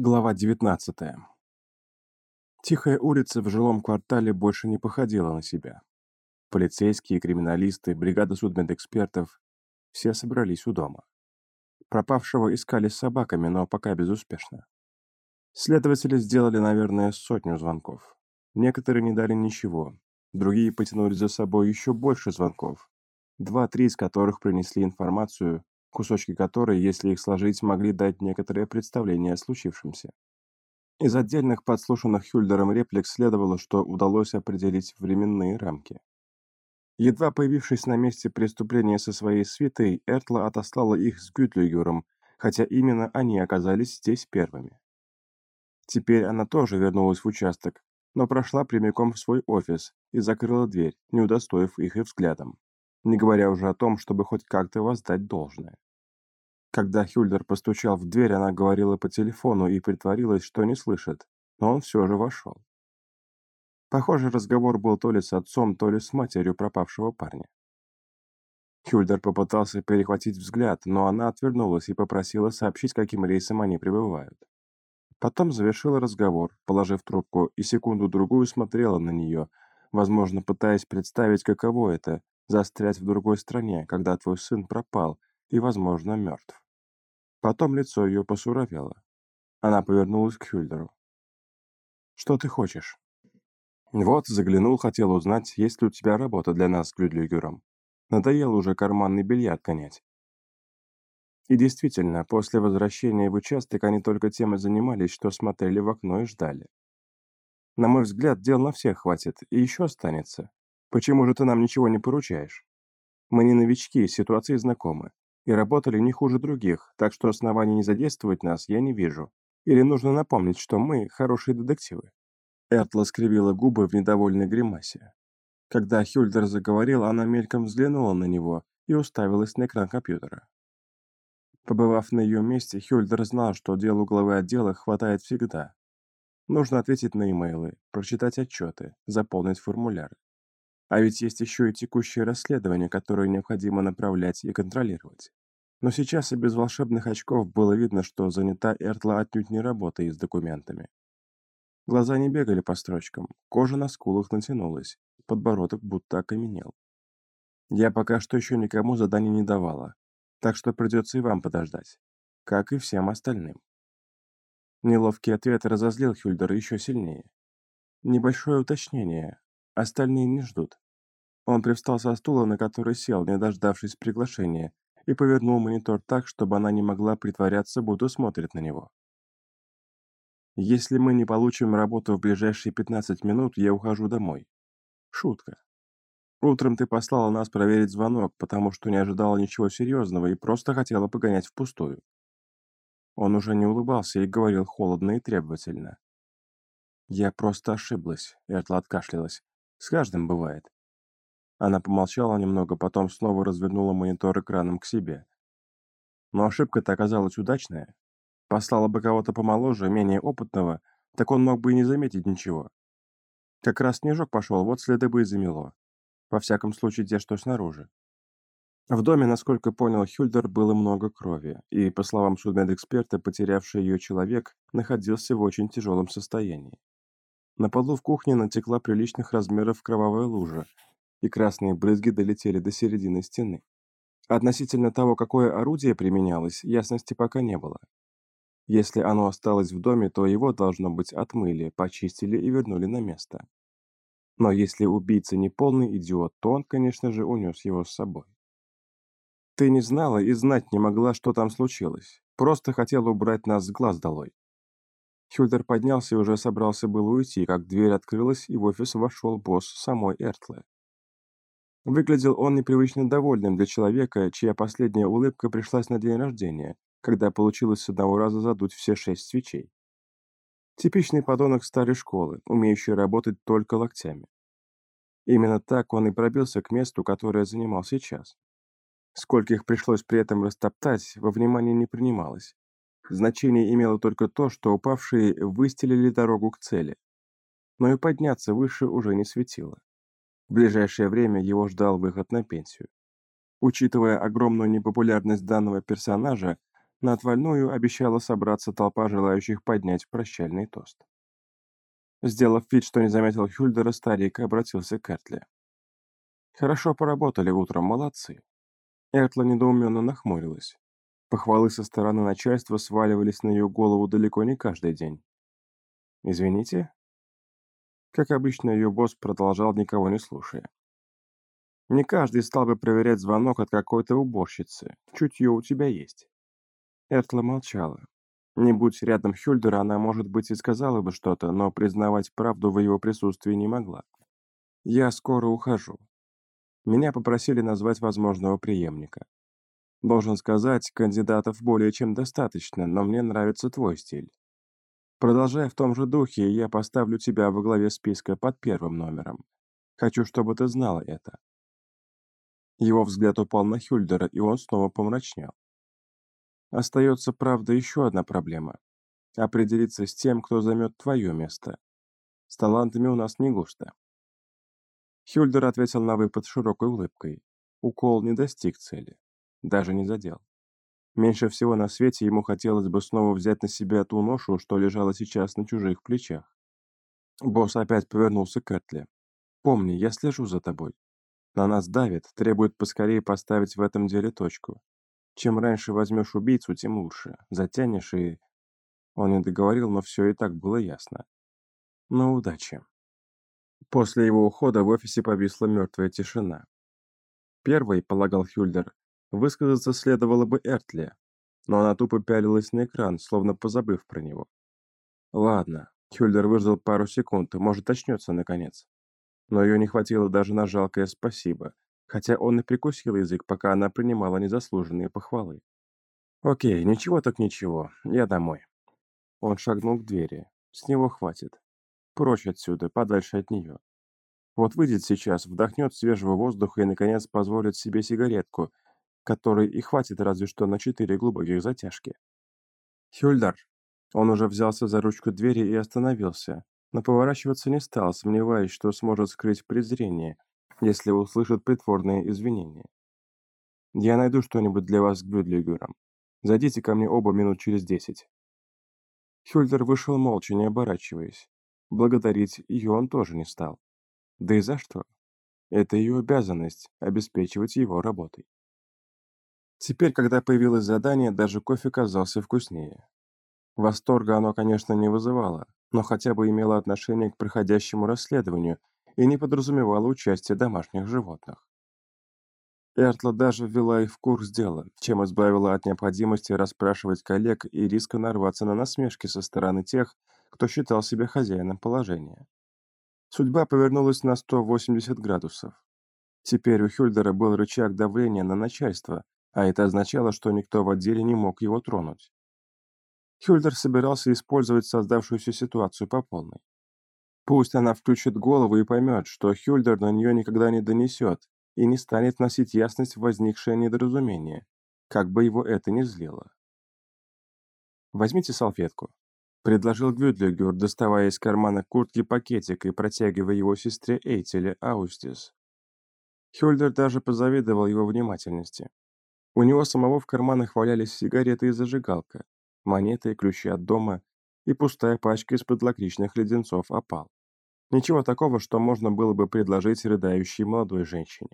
Глава 19. Тихая улица в жилом квартале больше не походила на себя. Полицейские, криминалисты, бригада судмедэкспертов – все собрались у дома. Пропавшего искали с собаками, но пока безуспешно. Следователи сделали, наверное, сотню звонков. Некоторые не дали ничего, другие потянули за собой еще больше звонков, два-три из которых принесли информацию, кусочки которой, если их сложить, могли дать некоторое представление о случившемся. Из отдельных подслушанных Хюльдером реплик следовало, что удалось определить временные рамки. Едва появившись на месте преступления со своей свитой, Эртла отослала их с Гютлигером, хотя именно они оказались здесь первыми. Теперь она тоже вернулась в участок, но прошла прямиком в свой офис и закрыла дверь, не удостоив их и взглядом не говоря уже о том, чтобы хоть как-то воздать должное. Когда Хюльдер постучал в дверь, она говорила по телефону и притворилась, что не слышит, но он все же вошел. Похоже, разговор был то ли с отцом, то ли с матерью пропавшего парня. Хюльдер попытался перехватить взгляд, но она отвернулась и попросила сообщить, каким рейсом они прибывают. Потом завершила разговор, положив трубку, и секунду-другую смотрела на нее, возможно, пытаясь представить, каково это застрять в другой стране, когда твой сын пропал и, возможно, мертв. Потом лицо ее посуровело. Она повернулась к Хюльдеру. «Что ты хочешь?» «Вот, заглянул, хотел узнать, есть ли у тебя работа для нас с Глюдлюгером. Надоело уже карманный бильярд гонять». И действительно, после возвращения в участок они только тем и занимались, что смотрели в окно и ждали. На мой взгляд, дел на всех хватит, и еще останется. Почему же ты нам ничего не поручаешь? Мы не новички, ситуации знакомы. И работали не хуже других, так что оснований не задействовать нас я не вижу. Или нужно напомнить, что мы хорошие детективы?» Эртла скривила губы в недовольной гримасе. Когда Хюльдер заговорил, она мельком взглянула на него и уставилась на экран компьютера. Побывав на ее месте, Хюльдер знал, что дел главы отдела хватает всегда. Нужно ответить на имейлы, прочитать отчеты, заполнить формуляры. А ведь есть еще и текущее расследование, которое необходимо направлять и контролировать. Но сейчас и без волшебных очков было видно, что занята Эртла отнюдь не работой с документами. Глаза не бегали по строчкам, кожа на скулах натянулась, подбородок будто окаменел. Я пока что еще никому заданий не давала, так что придется и вам подождать, как и всем остальным. Неловкий ответ разозлил Хюльдера еще сильнее. Небольшое уточнение, Остальные не ждут. Он привстал со стула, на который сел, не дождавшись приглашения, и повернул монитор так, чтобы она не могла притворяться, будто смотрит на него. «Если мы не получим работу в ближайшие 15 минут, я ухожу домой». Шутка. Утром ты послала нас проверить звонок, потому что не ожидала ничего серьезного и просто хотела погонять впустую. Он уже не улыбался и говорил холодно и требовательно. «Я просто ошиблась», — Эртла откашлялась. С каждым бывает. Она помолчала немного, потом снова развернула монитор экраном к себе. Но ошибка-то оказалась удачная. Послала бы кого-то помоложе, менее опытного, так он мог бы и не заметить ничего. Как раз снежок пошел, вот следы бы и замело. Во всяком случае, те, что снаружи. В доме, насколько понял Хюльдер, было много крови, и, по словам судмедэксперта, потерявший ее человек находился в очень тяжелом состоянии. На полу в кухне натекла приличных размеров кровавая лужа, и красные брызги долетели до середины стены. Относительно того, какое орудие применялось, ясности пока не было. Если оно осталось в доме, то его, должно быть, отмыли, почистили и вернули на место. Но если убийца не полный идиот, то он, конечно же, унес его с собой. Ты не знала и знать не могла, что там случилось. Просто хотела убрать нас с глаз долой. Хюльдер поднялся и уже собрался было уйти, как дверь открылась, и в офис вошел босс самой Эртле. Выглядел он непривычно довольным для человека, чья последняя улыбка пришлась на день рождения, когда получилось с одного раза задуть все шесть свечей. Типичный подонок старой школы, умеющий работать только локтями. Именно так он и пробился к месту, которое занимал сейчас. Сколько их пришлось при этом растоптать, во внимание не принималось. Значение имело только то, что упавшие выстелили дорогу к цели. Но и подняться выше уже не светило. В ближайшее время его ждал выход на пенсию. Учитывая огромную непопулярность данного персонажа, На отвальную обещала собраться толпа желающих поднять прощальный тост. Сделав вид, что не заметил Хюльдера, старик обратился к Эртле. «Хорошо поработали утром, молодцы». Эртла недоуменно нахмурилась. Похвалы со стороны начальства сваливались на ее голову далеко не каждый день. «Извините?» Как обычно, ее босс продолжал, никого не слушая. «Не каждый стал бы проверять звонок от какой-то уборщицы. Чутье у тебя есть». Эртла молчала. Не будь рядом Хюльдера, она, может быть, и сказала бы что-то, но признавать правду в его присутствии не могла. «Я скоро ухожу. Меня попросили назвать возможного преемника. Должен сказать, кандидатов более чем достаточно, но мне нравится твой стиль. Продолжая в том же духе, я поставлю тебя во главе списка под первым номером. Хочу, чтобы ты знала это». Его взгляд упал на Хюльдера, и он снова помрачнел. Остается, правда, еще одна проблема. Определиться с тем, кто займет твое место. С талантами у нас не густо. Хюльдер ответил на выпад широкой улыбкой. Укол не достиг цели. Даже не задел. Меньше всего на свете ему хотелось бы снова взять на себя ту ношу, что лежала сейчас на чужих плечах. Босс опять повернулся к Этле. «Помни, я слежу за тобой. На нас давит, требует поскорее поставить в этом деле точку. Чем раньше возьмешь убийцу, тем лучше. Затянешь и...» Он не договорил, но все и так было ясно. «Ну, удачи». После его ухода в офисе повисла мертвая тишина. Первый, полагал Хюльдер, Высказаться следовало бы Эртле, но она тупо пялилась на экран, словно позабыв про него. Ладно, Хюльдер выждал пару секунд, может, очнется наконец. Но ее не хватило даже на жалкое спасибо, хотя он и прикусил язык, пока она принимала незаслуженные похвалы. «Окей, ничего так ничего, я домой». Он шагнул к двери. С него хватит. Прочь отсюда, подальше от нее. Вот выйдет сейчас, вдохнет свежего воздуха и, наконец, позволит себе сигаретку, которой и хватит разве что на четыре глубоких затяжки. Хюльдар. Он уже взялся за ручку двери и остановился, но поворачиваться не стал, сомневаясь, что сможет скрыть презрение, если услышит притворные извинения. «Я найду что-нибудь для вас с Гвюдлигером. Зайдите ко мне оба минут через десять». Хюльдер вышел молча, не оборачиваясь. Благодарить ее он тоже не стал. Да и за что? Это ее обязанность – обеспечивать его работой. Теперь, когда появилось задание, даже кофе казался вкуснее. Восторга оно, конечно, не вызывало, но хотя бы имело отношение к проходящему расследованию и не подразумевало участие домашних животных. Эртла даже ввела их в курс дела, чем избавила от необходимости расспрашивать коллег и риска нарваться на насмешки со стороны тех, кто считал себя хозяином положения. Судьба повернулась на 180 градусов. Теперь у Хюльдера был рычаг давления на начальство, а это означало, что никто в отделе не мог его тронуть. Хюльдер собирался использовать создавшуюся ситуацию по полной. Пусть она включит голову и поймет, что Хюльдер на нее никогда не донесет и не станет носить ясность в возникшее недоразумение, как бы его это ни злило. «Возьмите салфетку», — предложил Гвюдлигер, доставая из кармана куртки пакетик и протягивая его сестре Эйтеле Аустис. Хюльдер даже позавидовал его внимательности. У него самого в карманах валялись сигареты и зажигалка, монеты, ключи от дома и пустая пачка из-под лакричных леденцов опал. Ничего такого, что можно было бы предложить рыдающей молодой женщине.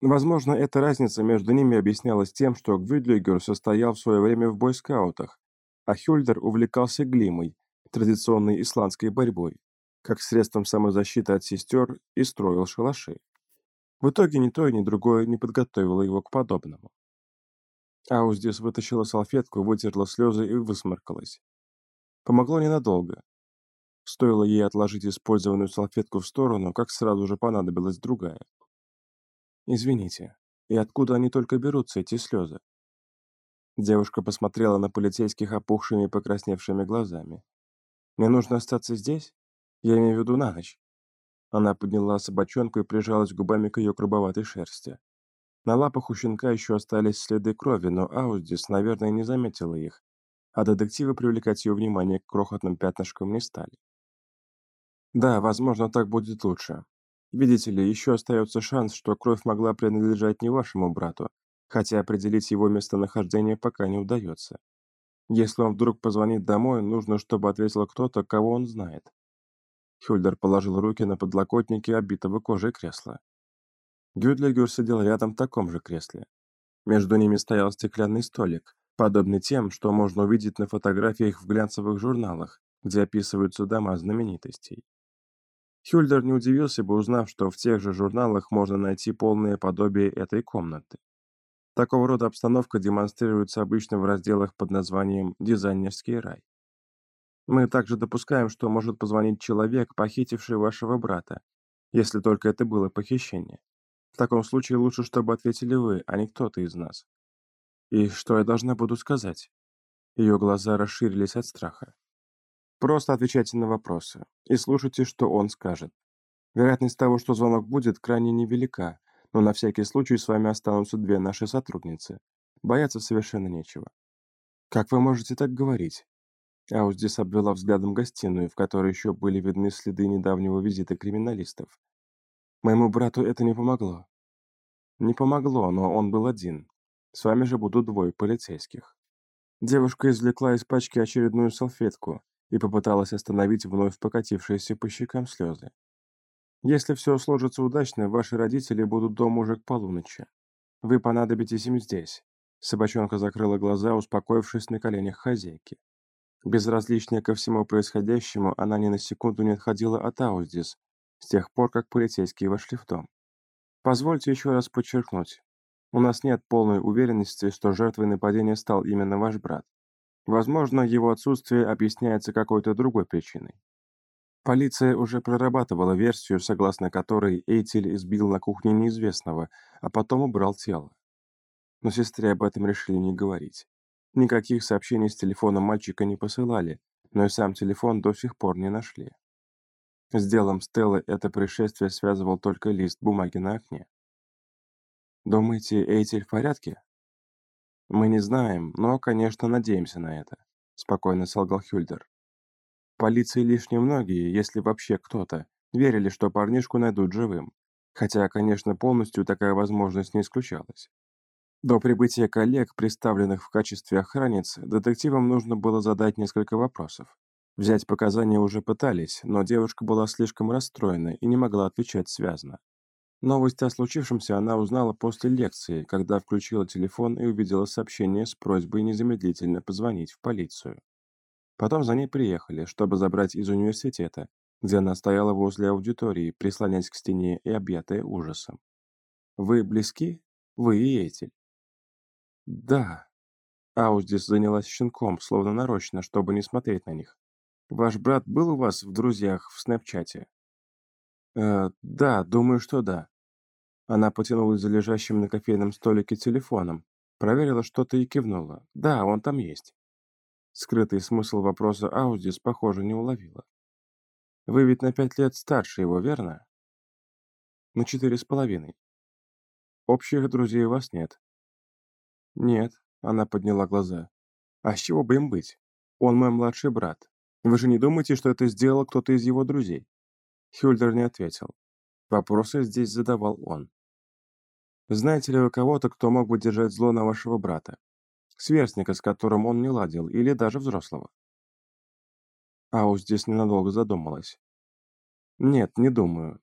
Возможно, эта разница между ними объяснялась тем, что Гвюдлигер состоял в свое время в бойскаутах, а Хюльдер увлекался глимой, традиционной исландской борьбой, как средством самозащиты от сестер и строил шалаши. В итоге ни то и ни другое не подготовило его к подобному. Ауздис вытащила салфетку, вытерла слезы и высморкалась. Помогло ненадолго. Стоило ей отложить использованную салфетку в сторону, как сразу же понадобилась другая. «Извините, и откуда они только берутся, эти слезы?» Девушка посмотрела на полицейских опухшими и покрасневшими глазами. «Мне нужно остаться здесь? Я имею в виду на ночь». Она подняла собачонку и прижалась губами к ее грубоватой шерсти. На лапах у щенка еще остались следы крови, но Ауздис, наверное, не заметила их, а детективы привлекать ее внимание к крохотным пятнышкам не стали. Да, возможно, так будет лучше. Видите ли, еще остается шанс, что кровь могла принадлежать не вашему брату, хотя определить его местонахождение пока не удается. Если он вдруг позвонит домой, нужно, чтобы ответил кто-то, кого он знает. Хюльдер положил руки на подлокотники обитого кожей кресла. Гюдлигер сидел рядом в таком же кресле. Между ними стоял стеклянный столик, подобный тем, что можно увидеть на фотографиях в глянцевых журналах, где описываются дома знаменитостей. Хюльдер не удивился бы, узнав, что в тех же журналах можно найти полное подобие этой комнаты. Такого рода обстановка демонстрируется обычно в разделах под названием «Дизайнерский рай». Мы также допускаем, что может позвонить человек, похитивший вашего брата, если только это было похищение. В таком случае лучше, чтобы ответили вы, а не кто-то из нас. И что я должна буду сказать? Ее глаза расширились от страха. Просто отвечайте на вопросы и слушайте, что он скажет. Вероятность того, что звонок будет, крайне невелика, но на всякий случай с вами останутся две наши сотрудницы. Бояться совершенно нечего. Как вы можете так говорить? Ауздис обвела взглядом гостиную, в которой еще были видны следы недавнего визита криминалистов. Моему брату это не помогло. Не помогло, но он был один. С вами же будут двое полицейских. Девушка извлекла из пачки очередную салфетку и попыталась остановить вновь покатившиеся по щекам слезы. Если все сложится удачно, ваши родители будут дома уже к полуночи. Вы понадобитесь им здесь. Собачонка закрыла глаза, успокоившись на коленях хозяйки. Безразличная ко всему происходящему, она ни на секунду не отходила от Ауздис, с тех пор, как полицейские вошли в дом. Позвольте еще раз подчеркнуть. У нас нет полной уверенности, что жертвой нападения стал именно ваш брат. Возможно, его отсутствие объясняется какой-то другой причиной. Полиция уже прорабатывала версию, согласно которой Эйтель избил на кухне неизвестного, а потом убрал тело. Но сестре об этом решили не говорить. Никаких сообщений с телефона мальчика не посылали, но и сам телефон до сих пор не нашли. С делом Стеллы это происшествие связывал только лист бумаги на окне. «Думаете, Эйтель в порядке?» «Мы не знаем, но, конечно, надеемся на это», — спокойно солгал Хюльдер. Полиции лишь немногие, если вообще кто-то, верили, что парнишку найдут живым, хотя, конечно, полностью такая возможность не исключалась. До прибытия коллег, представленных в качестве охранниц, детективам нужно было задать несколько вопросов. Взять показания уже пытались, но девушка была слишком расстроена и не могла отвечать связно. Новость о случившемся она узнала после лекции, когда включила телефон и увидела сообщение с просьбой незамедлительно позвонить в полицию. Потом за ней приехали, чтобы забрать из университета, где она стояла возле аудитории, прислонясь к стене и объятая ужасом. «Вы близки? Вы и Этель?» «Да». Ауздис занялась щенком, словно нарочно, чтобы не смотреть на них. «Ваш брат был у вас в друзьях в снэпчате?» «Э, да, думаю, что да». Она потянулась за лежащим на кофейном столике телефоном, проверила что-то и кивнула. «Да, он там есть». Скрытый смысл вопроса Ауздис, похоже, не уловила. «Вы ведь на пять лет старше его, верно?» «На четыре с половиной». «Общих друзей у вас нет?» «Нет», — она подняла глаза. «А с чего бы им быть? Он мой младший брат. Вы же не думаете, что это сделал кто-то из его друзей?» Хюльдер не ответил. Вопросы здесь задавал он. «Знаете ли вы кого-то, кто мог бы держать зло на вашего брата? Сверстника, с которым он не ладил, или даже взрослого?» Аус здесь ненадолго задумалась. «Нет, не думаю.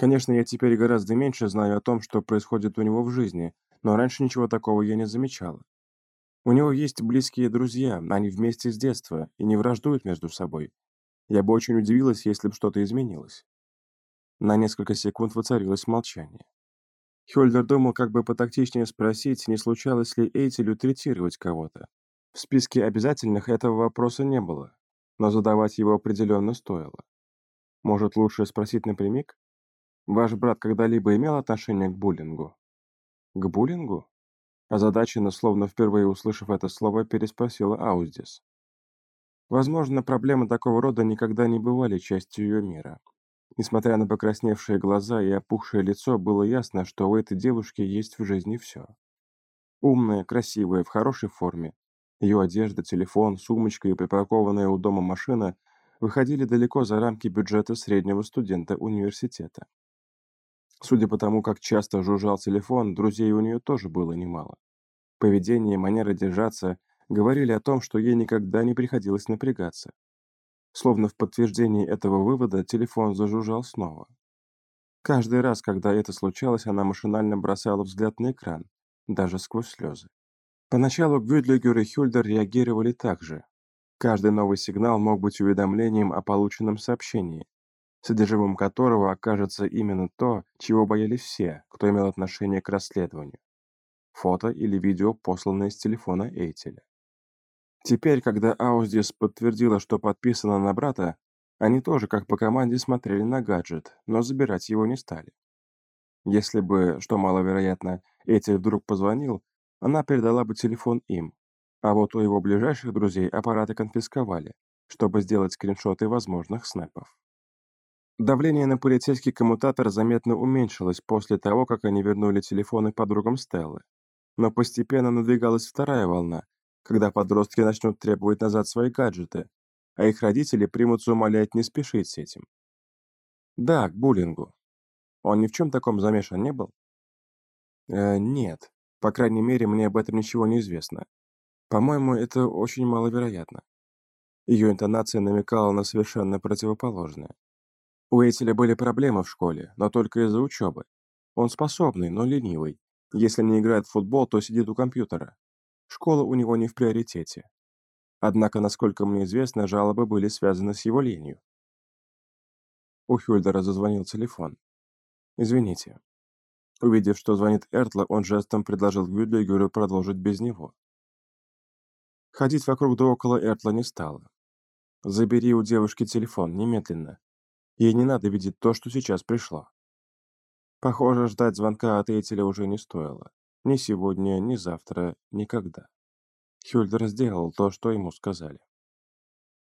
Конечно, я теперь гораздо меньше знаю о том, что происходит у него в жизни, но раньше ничего такого я не замечала. У него есть близкие друзья, они вместе с детства и не враждуют между собой. Я бы очень удивилась, если бы что-то изменилось. На несколько секунд воцарилось молчание. Хюльдер думал, как бы потактичнее спросить, не случалось ли Эйтелю третировать кого-то. В списке обязательных этого вопроса не было, но задавать его определенно стоило. Может, лучше спросить напрямик? Ваш брат когда-либо имел отношение к буллингу? К буллингу? Озадаченно, словно впервые услышав это слово, переспросила Ауздис. Возможно, проблемы такого рода никогда не бывали частью ее мира. Несмотря на покрасневшие глаза и опухшее лицо, было ясно, что у этой девушки есть в жизни все. Умная, красивая, в хорошей форме. Ее одежда, телефон, сумочка и припаркованная у дома машина выходили далеко за рамки бюджета среднего студента университета. Судя по тому, как часто жужжал телефон, друзей у нее тоже было немало. Поведение и манера держаться говорили о том, что ей никогда не приходилось напрягаться. Словно в подтверждении этого вывода телефон зажужжал снова. Каждый раз, когда это случалось, она машинально бросала взгляд на экран, даже сквозь слезы. Поначалу Гвюдлигер и Хюльдер реагировали так же. Каждый новый сигнал мог быть уведомлением о полученном сообщении, содержимым которого окажется именно то, чего боялись все, кто имел отношение к расследованию. Фото или видео, посланное с телефона Эйтеля. Теперь, когда Ауздис подтвердила, что подписана на брата, они тоже, как по команде, смотрели на гаджет, но забирать его не стали. Если бы, что маловероятно, Этель вдруг позвонил, она передала бы телефон им, а вот у его ближайших друзей аппараты конфисковали, чтобы сделать скриншоты возможных снэпов. Давление на полицейский коммутатор заметно уменьшилось после того, как они вернули телефоны подругам Стеллы. Но постепенно надвигалась вторая волна, когда подростки начнут требовать назад свои гаджеты, а их родители примутся умолять не спешить с этим. Да, к буллингу. Он ни в чем таком замешан не был? Э, нет. По крайней мере, мне об этом ничего не известно. По-моему, это очень маловероятно. Ее интонация намекала на совершенно противоположное. У Эйтеля были проблемы в школе, но только из-за учебы. Он способный, но ленивый. Если не играет в футбол, то сидит у компьютера. Школа у него не в приоритете. Однако, насколько мне известно, жалобы были связаны с его ленью. У Хюльдера зазвонил телефон. «Извините». Увидев, что звонит Эртла, он жестом предложил Гвюдлигеру продолжить без него. Ходить вокруг да около Эртла не стало. «Забери у девушки телефон, немедленно. Ей не надо видеть то, что сейчас пришло». Похоже, ждать звонка от Эйтеля уже не стоило. Ни сегодня, ни завтра, никогда. Хюльдер сделал то, что ему сказали.